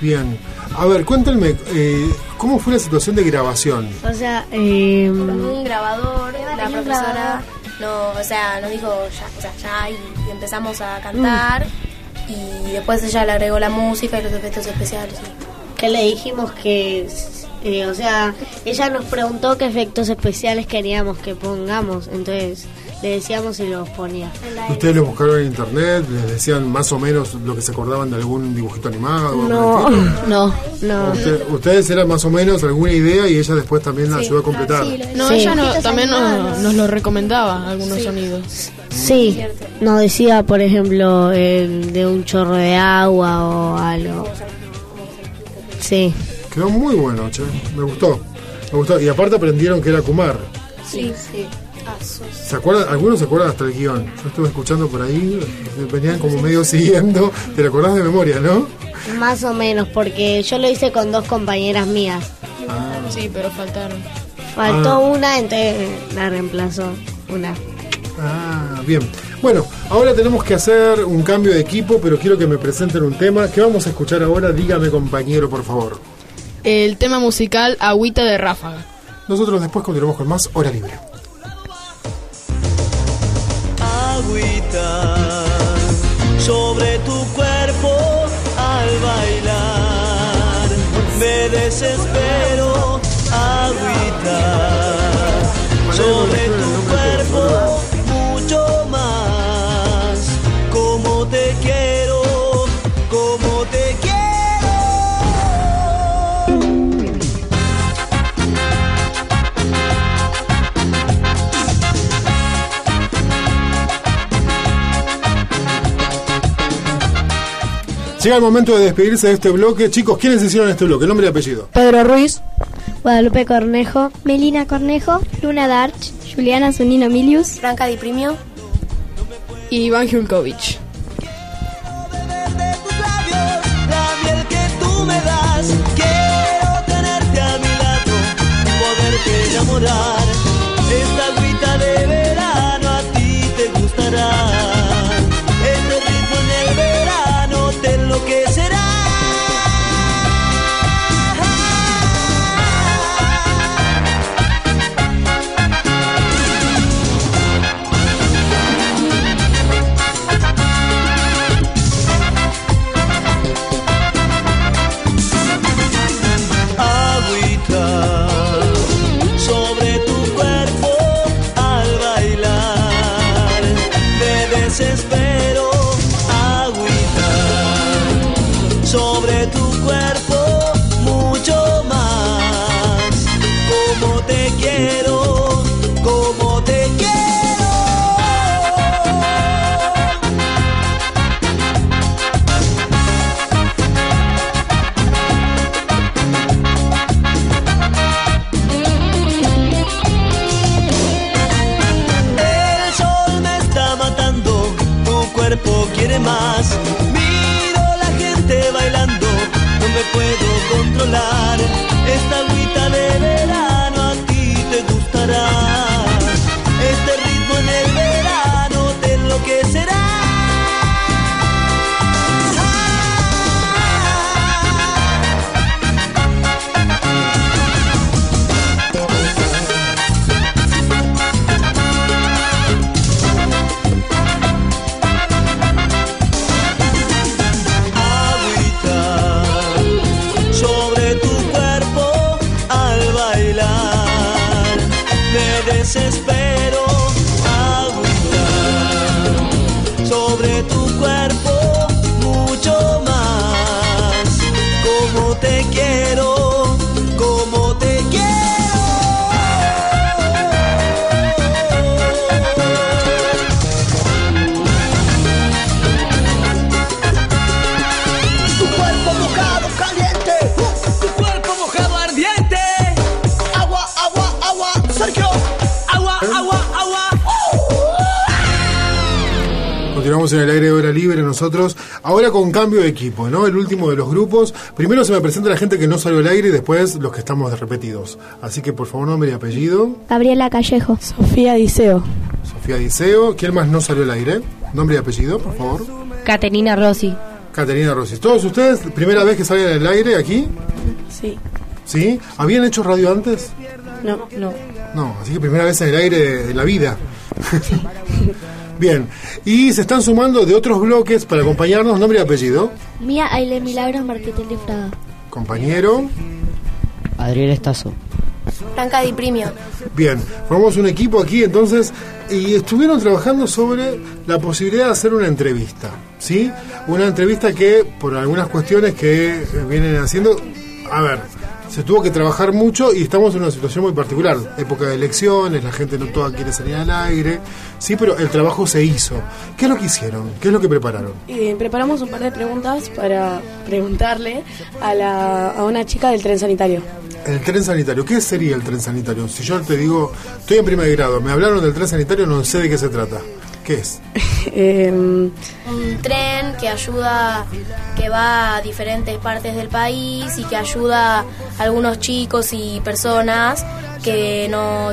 bien. A ver, cuéntenme, eh, ¿cómo fue la situación de grabación? O sea, eh, Con un grabador, la profesora no, o sea, nos dijo ya, o ya y, y empezamos a cantar y después ella le agregó la música y los efectos especiales. Que le dijimos que, eh, o sea, ella nos preguntó qué efectos especiales queríamos que pongamos, entonces le decíamos y los ponía. ¿Ustedes lo buscaron en internet? ¿Les decían más o menos lo que se acordaban de algún dibujito animado? No, no, no. Usted- ustedes eran más o menos alguna idea y ella después también la ayudó a completar. No, Sí. ella no- también nos, nos lo recomendaba, algunos sonidos. Sí, nos decía, por ejemplo, el de un chorro de agua o algo. Sí. Quedó muy bueno, che. Me gustó. Me gustó. Y aparte aprendieron que era Kumar. Sí, sí. ¿Se acuerdan? Algunos se acuerdan hasta el guion. Yo estuve escuchando por ahí, venían como medio siguiendo. ¿Te lo acordás de memoria, no? Más o menos, porque yo lo hice con dos compañeras mías. Sí, pero faltaron. Faltó Ah. una, entonces la reemplazó una. Ah, bien. Bueno, ahora tenemos que hacer un cambio de equipo, pero quiero que me presenten un tema. ¿Qué vamos a escuchar ahora? Dígame, compañero, por favor. El tema musical Agüita de Ráfaga. Nosotros después continuamos con más Hora Libre. Sobre tu cuerpo al bailar. Me desespero, agüita sobre tu Llega el momento de despedirse de este bloque. Chicos, ¿quiénes hicieron este bloque? Nombre y apellido. Pedro Ruiz. Guadalupe Cornejo. Melina Cornejo, Luna Darch, Juliana Zunino Milius, Franca Di Primio. Y Iván Julkovich. Me Continuamos en el aire de hora libre nosotros. Ahora con cambio de equipo, ¿no? El último de los grupos. Primero se me presenta la gente que no salió al aire y después los que estamos repetidos. Así que por favor nombre y apellido. Gabriela Callejo, Sofía Diceo, Sofía Diceo. ¿Quién más no salió al aire? Nombre y apellido, por favor. Caterina Rossi. Caterina Rossi. ¿Todos ustedes, primera vez que salen al aire aquí? Sí. ¿Sí? ¿Habían hecho radio antes? No, no. No, así que primera vez en el aire de la vida. Bien, y se están sumando de otros bloques para acompañarnos, nombre y apellido. Mía Aile Milagros Marquitel de Fraga. Compañero. Adriel Estazo. Blanca Di Primio. Bien, formamos un equipo aquí entonces y estuvieron trabajando sobre la posibilidad de hacer una entrevista, ¿sí? Una entrevista que por algunas cuestiones que eh, vienen haciendo, a ver, se tuvo que trabajar mucho y estamos en una situación muy particular, época de elecciones, la gente no toda quiere salir al aire, sí, pero el trabajo se hizo. ¿Qué es lo que hicieron? ¿Qué es lo que prepararon? Eh, preparamos un par de preguntas para preguntarle a, la, a una chica del tren sanitario. El tren sanitario, ¿qué sería el tren sanitario? Si yo te digo, estoy en primer grado, me hablaron del tren sanitario, no sé de qué se trata. ¿Qué es? Em, Un tren que ayuda, que va a diferentes partes del país y que ayuda a algunos chicos y personas que no,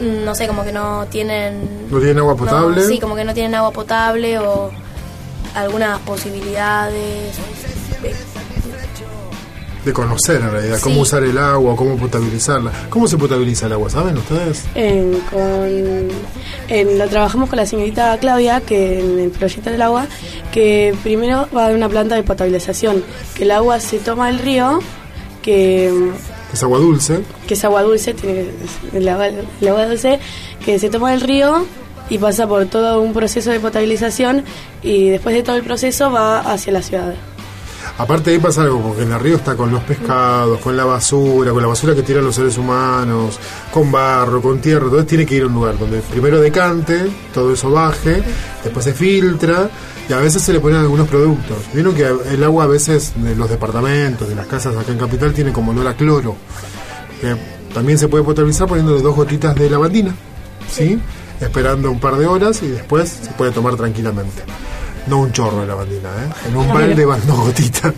no sé, como que no tienen... ¿No tienen agua potable? sí, como que no tienen agua potable o algunas posibilidades. De conocer en realidad, cómo usar el agua, cómo potabilizarla. ¿Cómo se potabiliza el agua? ¿Saben ustedes? en- con, en- lo trabajamos con la señorita Claudia, que en el proyecto del agua, que primero va a haber una planta de potabilización, que el agua se toma del río, que, Es agua dulce. que es agua dulce, tiene el agua, el agua dulce, que se toma del río y pasa por todo un proceso de potabilización y después de todo el proceso va hacia la ciudad. Aparte ahí pasa algo, porque en el río está con los pescados, con la basura, con la basura que tiran los seres humanos, con barro, con tierra, entonces tiene que ir a un lugar donde primero decante, todo eso baje, después se filtra y a veces se le ponen algunos productos. Vieron que el agua a veces de los departamentos, de las casas acá en Capital, tiene como olor a cloro. también se puede potabilizar poniéndole dos gotitas de lavandina, ¿sí? Esperando un par de horas y después se puede tomar tranquilamente. No un chorro de lavandina, ¿eh? En un No, balde van dos gotitas.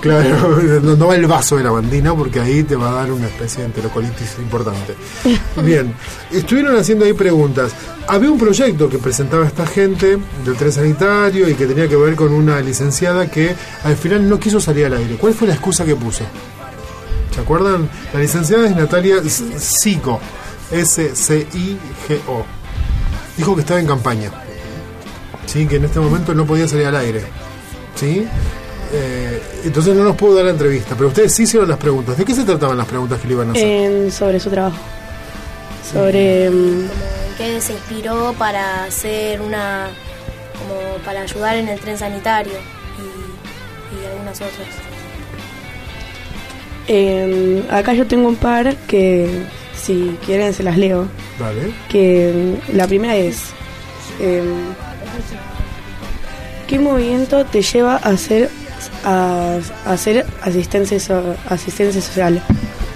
claro, no, no va el vaso de lavandina porque ahí te va a dar una especie de enterocolitis importante. Bien, estuvieron haciendo ahí preguntas. Había un proyecto que presentaba esta gente del tren sanitario y que tenía que ver con una licenciada que al final no quiso salir al aire. ¿Cuál fue la excusa que puso? ¿Se acuerdan? La licenciada es Natalia S- Sico, S-C-I-G-O. Dijo que estaba en campaña. ¿Sí? Que en este momento no podía salir al aire. ¿Sí? Eh, entonces no nos pudo dar la entrevista. Pero ustedes sí hicieron las preguntas. ¿De qué se trataban las preguntas que le iban a hacer? En- sobre su trabajo. Sobre... mm, que se inspiró para hacer una como para ayudar en el tren sanitario y, y algunas otras Eh, acá yo tengo un par que, si quieren, se las leo. Vale. Que mm, la primera es: eh, ¿Qué movimiento te lleva a hacer, a, a hacer asistencia, so- asistencia social?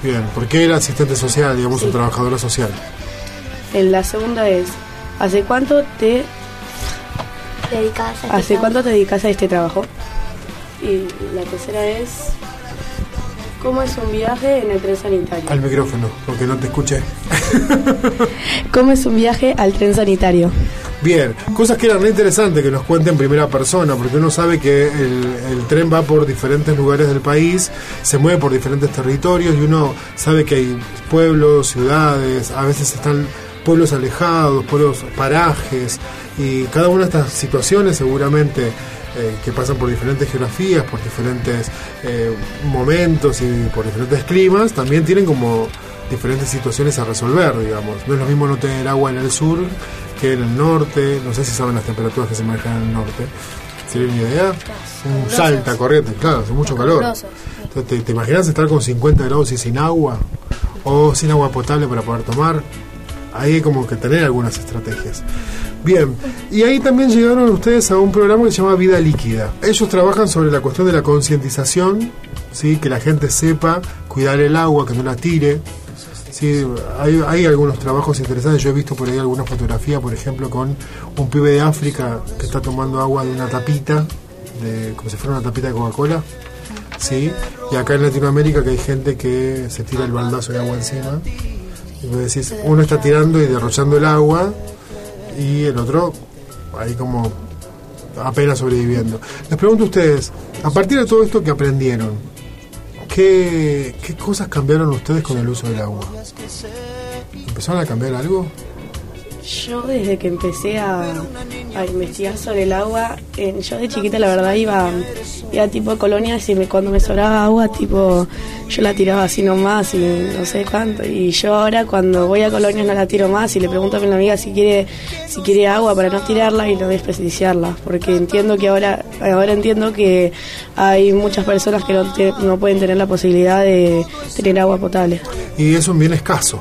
Bien, ¿por qué era asistente social, digamos, un trabajadora social? En la segunda es: ¿Hace cuánto te, Dedicadas a hace cuánto te dedicas a este trabajo? Y la tercera es: ¿Cómo es un viaje en el tren sanitario? Al micrófono, porque no te escuché. ¿Cómo es un viaje al tren sanitario? Bien, cosas que eran re interesantes que nos cuenten en primera persona, porque uno sabe que el, el tren va por diferentes lugares del país, se mueve por diferentes territorios y uno sabe que hay pueblos, ciudades, a veces están pueblos alejados, pueblos parajes, y cada una de estas situaciones seguramente eh, que pasan por diferentes geografías, por diferentes eh, momentos y por diferentes climas, también tienen como diferentes situaciones a resolver, digamos. No es lo mismo no tener agua en el sur que en el norte, no sé si saben las temperaturas que se manejan en el norte. ¿Tienen una idea? Un salta corriente, claro, hace mucho calor. Entonces, ¿te, te imaginas estar con 50 grados y sin agua? ¿O sin agua potable para poder tomar? Ahí hay como que tener algunas estrategias. Bien, y ahí también llegaron ustedes a un programa que se llama Vida Líquida. Ellos trabajan sobre la cuestión de la concientización, ¿sí? que la gente sepa cuidar el agua, que no la tire. Sí, hay, hay algunos trabajos interesantes. Yo he visto por ahí alguna fotografía, por ejemplo, con un pibe de África que está tomando agua de una tapita, de, como si fuera una tapita de Coca-Cola. Sí, y acá en Latinoamérica que hay gente que se tira el baldazo de agua encima. Y vos decís, uno está tirando y derrochando el agua y el otro ahí como apenas sobreviviendo. Les pregunto a ustedes, a partir de todo esto que aprendieron, ¿qué, qué cosas cambiaron ustedes con el uso del agua? ¿Empezaron a cambiar algo? Yo desde que empecé a, a investigar sobre el agua, eh, yo de chiquita la verdad iba, iba tipo a colonias y me, cuando me sobraba agua, tipo, yo la tiraba así nomás y no sé cuánto. Y yo ahora cuando voy a colonias no la tiro más y le pregunto a mi amiga si quiere, si quiere agua para no tirarla y no desperdiciarla. Porque entiendo que ahora, ahora entiendo que hay muchas personas que no, te- no pueden tener la posibilidad de tener agua potable. Y es un bien escaso.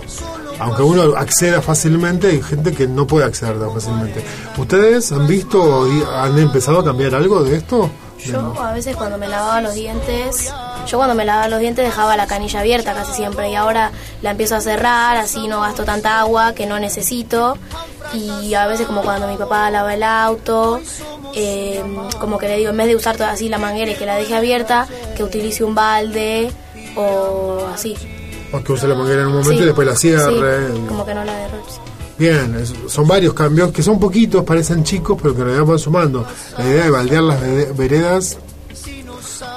Aunque uno acceda fácilmente, hay gente que no puede acceder tan fácilmente. ¿Ustedes han visto y han empezado a cambiar algo de esto? Yo a veces cuando me lavaba los dientes, yo cuando me lavaba los dientes dejaba la canilla abierta casi siempre y ahora la empiezo a cerrar, así no gasto tanta agua que no necesito. Y a veces como cuando mi papá lava el auto, eh, como que le digo, en vez de usar así la manguera y que la deje abierta, que utilice un balde o así. O que use la manguera en un momento Sí, y después la cierre. sí, como que no la derroche. Bien, es- son varios cambios que son poquitos, parecen chicos, pero que en realidad van sumando. La idea de baldear las veredas,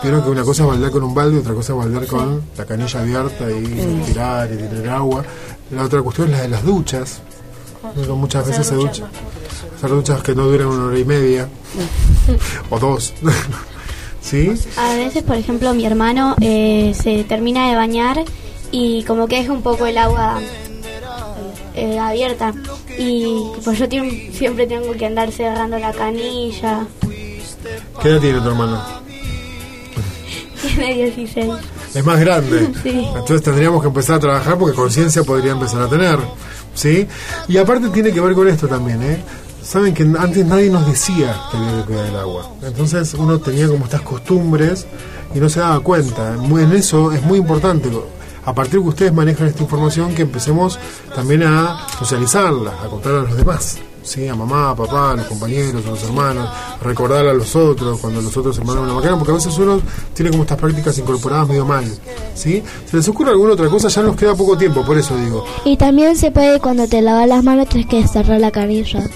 vieron que una cosa es baldear con un balde, otra cosa es baldear con la canilla abierta y Mm. tirar y tener agua. La otra cuestión es la de las duchas. Uno muchas veces se ducha. Hacer duchas que no duran una hora y media o dos. ¿Sí? A veces, por ejemplo, mi hermano eh, se termina de bañar y como que deja un poco el agua eh, abierta. Y pues yo siempre tengo que andar cerrando la canilla. ¿Qué edad tiene tu hermano? Tiene 16. Es más grande. Sí. Entonces tendríamos que empezar a trabajar porque conciencia podría empezar a tener. ¿Sí? Y aparte tiene que ver con esto también, ¿eh? Saben que antes nadie nos decía que había que cuidar el agua. Entonces uno tenía como estas costumbres y no se daba cuenta. En eso es muy importante. A partir de que ustedes manejan esta información, que empecemos también a socializarla, a contar a los demás. ¿sí? A mamá, a papá, a los compañeros, a los hermanos, a recordar a los otros cuando los otros se mandan una macana, porque a veces uno tiene como estas prácticas incorporadas medio mal. ¿sí? ¿Se les ocurre alguna otra cosa? Ya nos queda poco tiempo, por eso digo. Y también se puede cuando te lavas las manos tienes que cerrar la canilla.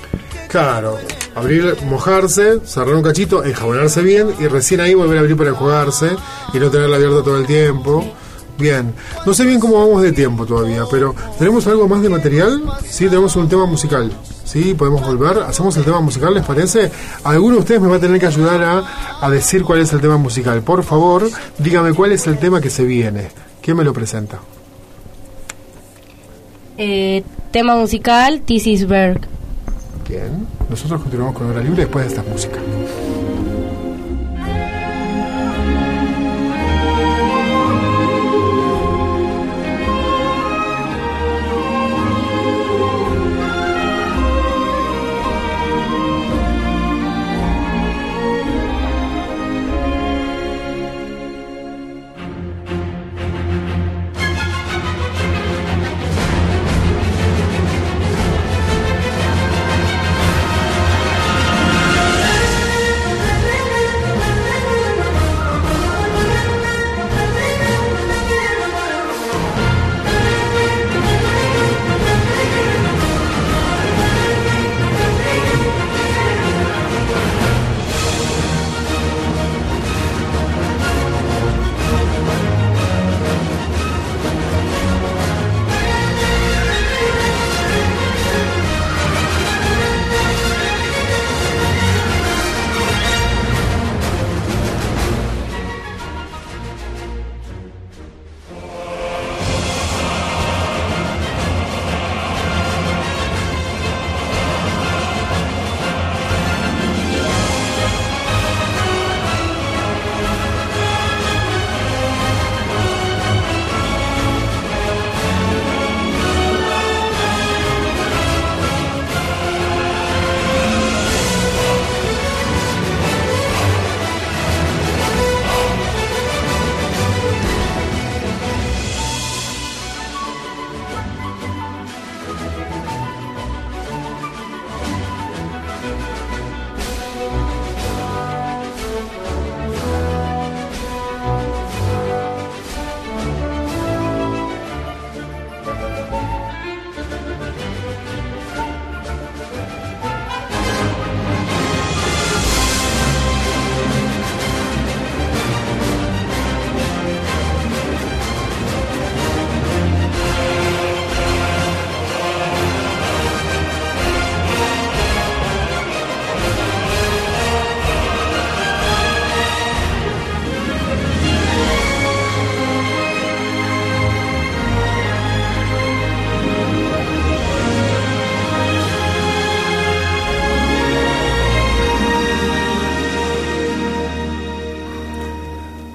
Claro, abrir, mojarse, cerrar un cachito, enjabonarse bien y recién ahí volver a abrir para enjuagarse y no tenerla abierta todo el tiempo. Bien, no sé bien cómo vamos de tiempo todavía, pero ¿tenemos algo más de material? Sí, tenemos un tema musical. Sí, podemos volver. ¿Hacemos el tema musical, les parece? Alguno de ustedes me va a tener que ayudar a, a decir cuál es el tema musical. Por favor, dígame cuál es el tema que se viene. ¿Quién me lo presenta? Eh, tema musical, This is Berg. Bien, nosotros continuamos con Hora Libre después de esta música.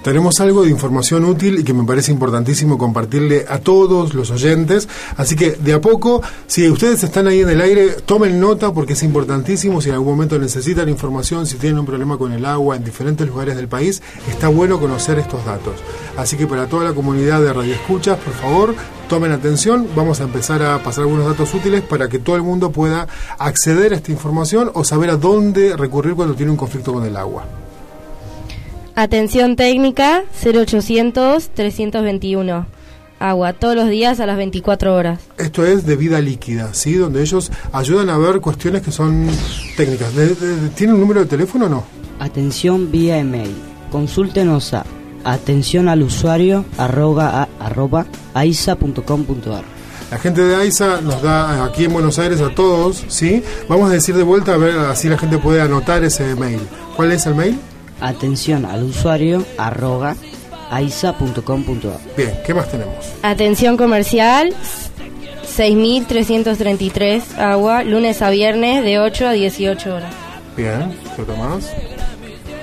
Tenemos algo de información útil y que me parece importantísimo compartirle a todos los oyentes. Así que de a poco, si ustedes están ahí en el aire, tomen nota porque es importantísimo. Si en algún momento necesitan información, si tienen un problema con el agua en diferentes lugares del país, está bueno conocer estos datos. Así que para toda la comunidad de Radio Escuchas, por favor, tomen atención. Vamos a empezar a pasar algunos datos útiles para que todo el mundo pueda acceder a esta información o saber a dónde recurrir cuando tiene un conflicto con el agua. Atención técnica 0800-321. Agua todos los días a las 24 horas. Esto es de vida líquida, ¿sí? Donde ellos ayudan a ver cuestiones que son técnicas. ¿De- de- de- ¿Tiene un número de teléfono o no? Atención vía email. Consúltenos a atención al usuario arroba, a- arroba aisa.com.ar. La gente de AISA nos da aquí en Buenos Aires a todos, ¿sí? Vamos a decir de vuelta a ver así la gente puede anotar ese mail. ¿Cuál es el mail? Atención al usuario arroba aisa.com.ar. Bien, ¿qué más tenemos? Atención comercial 6333. Agua lunes a viernes de 8 a 18 horas. Bien, ¿qué más?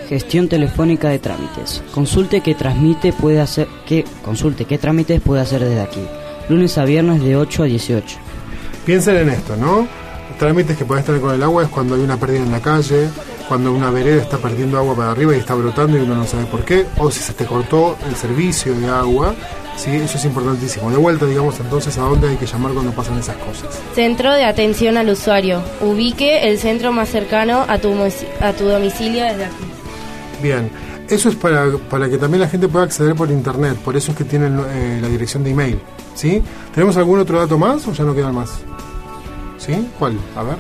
Gestión telefónica de trámites. Consulte qué transmite puede hacer qué consulte qué trámites puede hacer desde aquí. Lunes a viernes de 8 a 18. Piensen en esto, ¿no? Trámites que pueden tener con el agua es cuando hay una pérdida en la calle, cuando una vereda está perdiendo agua para arriba y está brotando y uno no sabe por qué, o si se te cortó el servicio de agua, ¿sí? Eso es importantísimo. De vuelta, digamos, entonces, a dónde hay que llamar cuando pasan esas cosas. Centro de atención al usuario. Ubique el centro más cercano a tu, a tu domicilio desde aquí. Bien, eso es para, para que también la gente pueda acceder por internet, por eso es que tienen eh, la dirección de email, ¿sí? ¿Tenemos algún otro dato más o ya no quedan más? ¿Sí? ¿Cuál? A ver.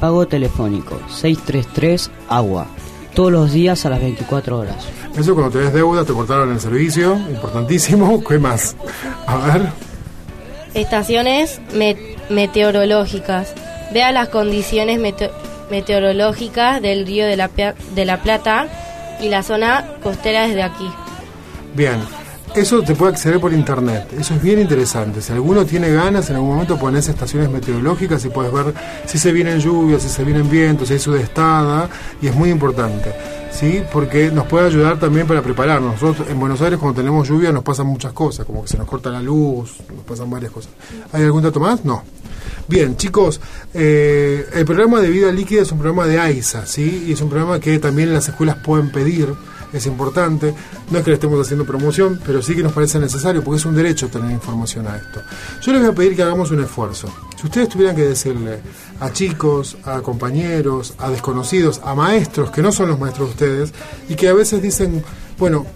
Pago telefónico 633 agua. Todos los días a las 24 horas. Eso cuando tenés deuda, te cortaron el servicio, importantísimo. ¿Qué más? A ver. Estaciones met- meteorológicas. Vea las condiciones mete- meteorológicas del río de la, de la Plata y la zona costera desde aquí. Bien, eso te puede acceder por internet. Eso es bien interesante. Si alguno tiene ganas, en algún momento pones estaciones meteorológicas y puedes ver si se vienen lluvias, si se vienen vientos, si hay sudestada, y es muy importante. ¿Sí? Porque nos puede ayudar también para prepararnos. Nosotros en Buenos Aires cuando tenemos lluvia nos pasan muchas cosas, como que se nos corta la luz, nos pasan varias cosas. ¿Hay algún dato más? No. Bien, chicos, eh, el programa de vida líquida es un programa de AISA, ¿sí? Y es un programa que también las escuelas pueden pedir, es importante. No es que le estemos haciendo promoción, pero sí que nos parece necesario, porque es un derecho tener información a esto. Yo les voy a pedir que hagamos un esfuerzo. Si ustedes tuvieran que decirle a chicos, a compañeros, a desconocidos, a maestros que no son los maestros de ustedes, y que a veces dicen, bueno,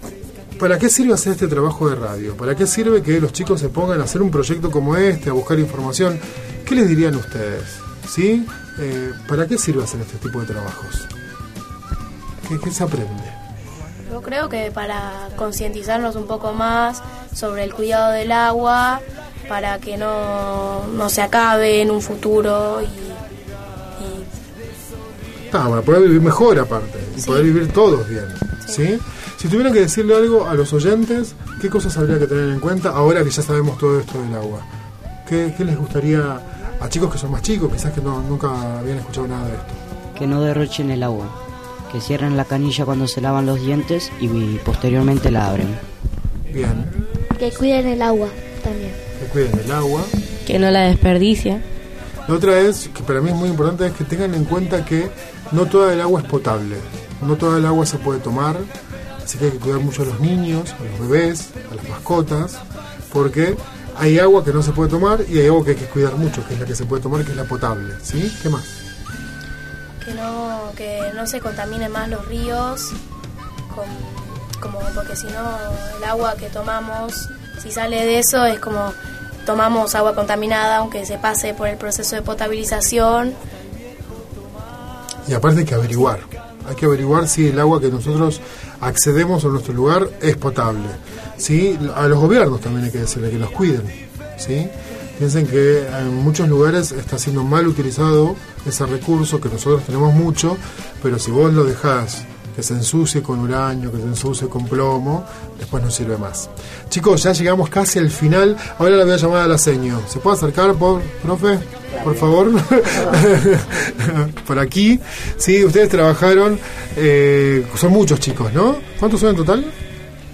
¿Para qué sirve hacer este trabajo de radio? ¿Para qué sirve que los chicos se pongan a hacer un proyecto como este, a buscar información? ¿Qué les dirían ustedes? ¿Sí? Eh, ¿Para qué sirve hacer este tipo de trabajos? ¿Qué, qué se aprende? Yo creo que para concientizarnos un poco más sobre el cuidado del agua, para que no, no se acabe en un futuro y Ah, para poder vivir mejor aparte, y poder vivir todos bien. ¿sí? Si tuvieran que decirle algo a los oyentes, ¿qué cosas habría que tener en cuenta ahora que ya sabemos todo esto del agua? ¿Qué, qué les gustaría a chicos que son más chicos, quizás que no, nunca habían escuchado nada de esto? Que no derrochen el agua. Que cierren la canilla cuando se lavan los dientes y, posteriormente la abren. Bien, Que cuiden el agua también. que cuiden el agua. Que no la desperdicie. La otra es, que para mí es muy importante, es que tengan en cuenta que no toda el agua es potable. No toda el agua se puede tomar. Así que hay que cuidar mucho a los niños, a los bebés, a las mascotas, porque hay agua que no se puede tomar y hay agua que hay que cuidar mucho, que es la que se puede tomar, que es la potable. ¿Sí? ¿Qué más? Que no, que no se contaminen más los ríos, con- como porque si no el agua que tomamos, si sale de eso es como tomamos agua contaminada aunque se pase por el proceso de potabilización. Y aparte hay que averiguar. Hay que averiguar si el agua que nosotros accedemos a nuestro lugar es potable. ¿sí? A los gobiernos también hay que decirle que los cuiden. ¿sí? Piensen que en muchos lugares está siendo mal utilizado ese recurso, que nosotros tenemos mucho, pero si vos lo dejás que se ensucie con uranio, que se ensucie con plomo, después no sirve más. Chicos, ya llegamos casi al final. Ahora la voy a llamar a la seño. ¿Se puede acercar, por, profe? Por favor. por aquí. Sí, ustedes trabajaron, eh, son muchos chicos, ¿no? ¿Cuántos son en total?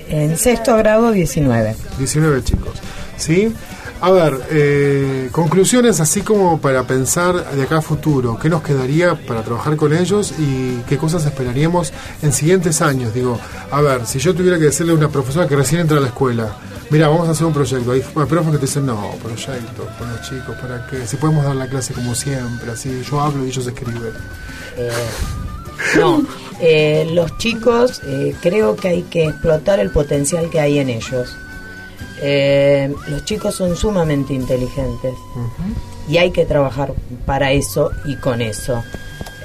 En sexto grado, 19. 19 chicos. ¿Sí? A ver, eh, conclusiones así como para pensar de acá a futuro. ¿Qué nos quedaría para trabajar con ellos y qué cosas esperaríamos en siguientes años? Digo, a ver, si yo tuviera que decirle a una profesora que recién entra a la escuela, mira, vamos a hacer un proyecto. Hay profes que te dicen, no, proyecto con los chicos, ¿para qué? Si podemos dar la clase como siempre, así yo hablo y ellos escriben. Eh, no, eh, los chicos eh, creo que hay que explotar el potencial que hay en ellos. Eh, los chicos son sumamente inteligentes y hay que trabajar para eso y con eso.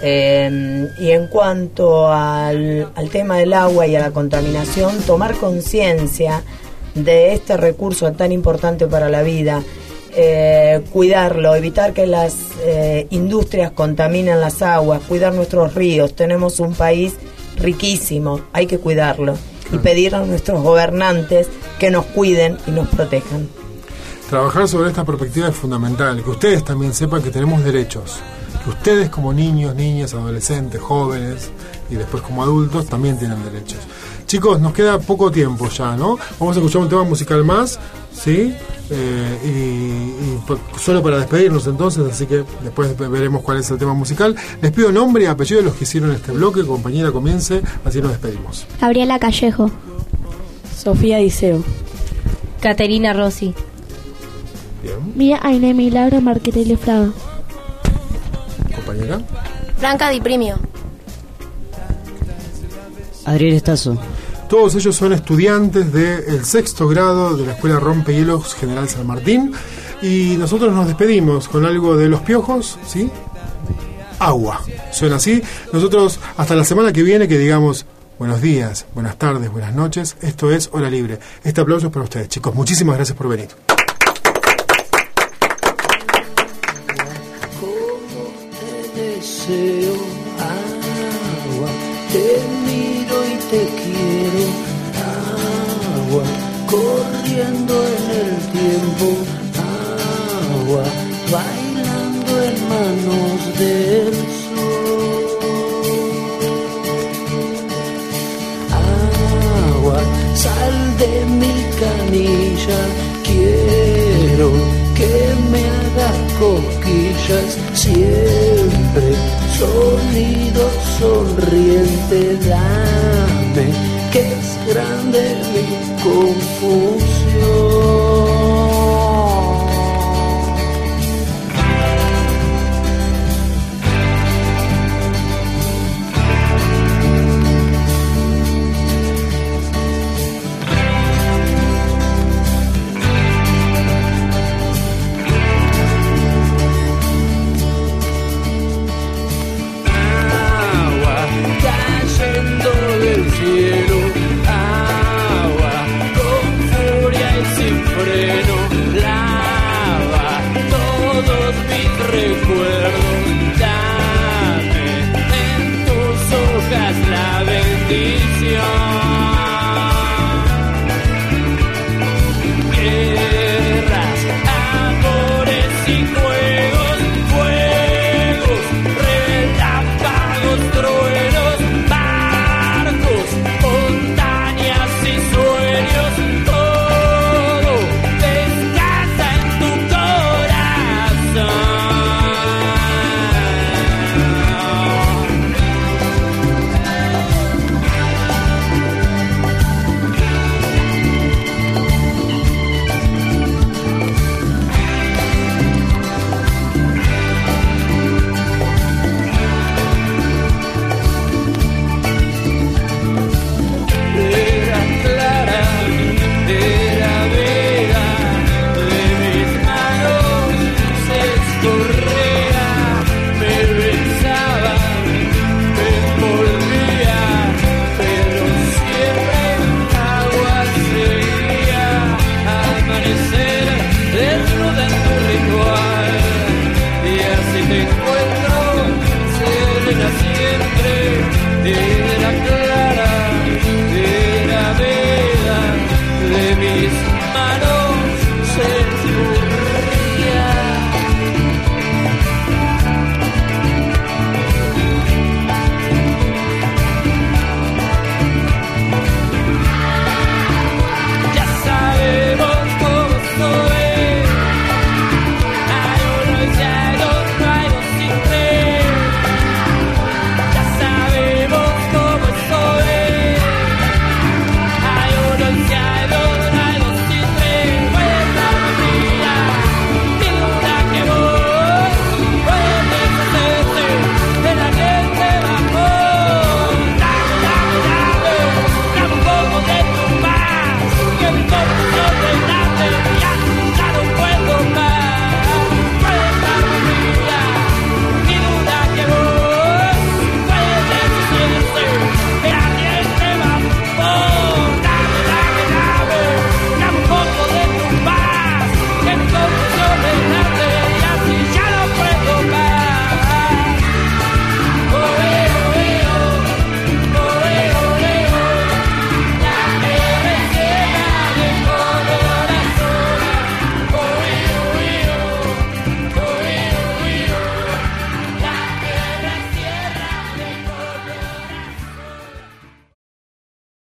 Eh, y en cuanto al, al tema del agua y a la contaminación, tomar conciencia de este recurso tan importante para la vida, eh, cuidarlo, evitar que las eh, industrias contaminen las aguas, cuidar nuestros ríos. Tenemos un país riquísimo, hay que cuidarlo y pedir a nuestros gobernantes que nos cuiden y nos protejan. Trabajar sobre esta perspectiva es fundamental, que ustedes también sepan que tenemos derechos, que ustedes como niños, niñas, adolescentes, jóvenes y después como adultos también tienen derechos. Chicos, nos queda poco tiempo ya, ¿no? Vamos a escuchar un tema musical más, ¿sí? Eh, y, y solo para despedirnos entonces, así que después veremos cuál es el tema musical. Les pido nombre y apellido de los que hicieron este bloque, compañera comience, así nos despedimos. Gabriela Callejo. Sofía Diceo. Caterina Rossi. Mía Aine Milagro Marquerele Fraga. Compañera. Franca Di Primio. Adriel Estazo. Todos ellos son estudiantes del sexto grado de la Escuela Rompehielos General San Martín. Y nosotros nos despedimos con algo de los piojos, ¿sí? Agua. Suena así. Nosotros hasta la semana que viene que digamos buenos días, buenas tardes, buenas noches. Esto es Hora Libre. Este aplauso es para ustedes, chicos. Muchísimas gracias por venir. Sonriente, dame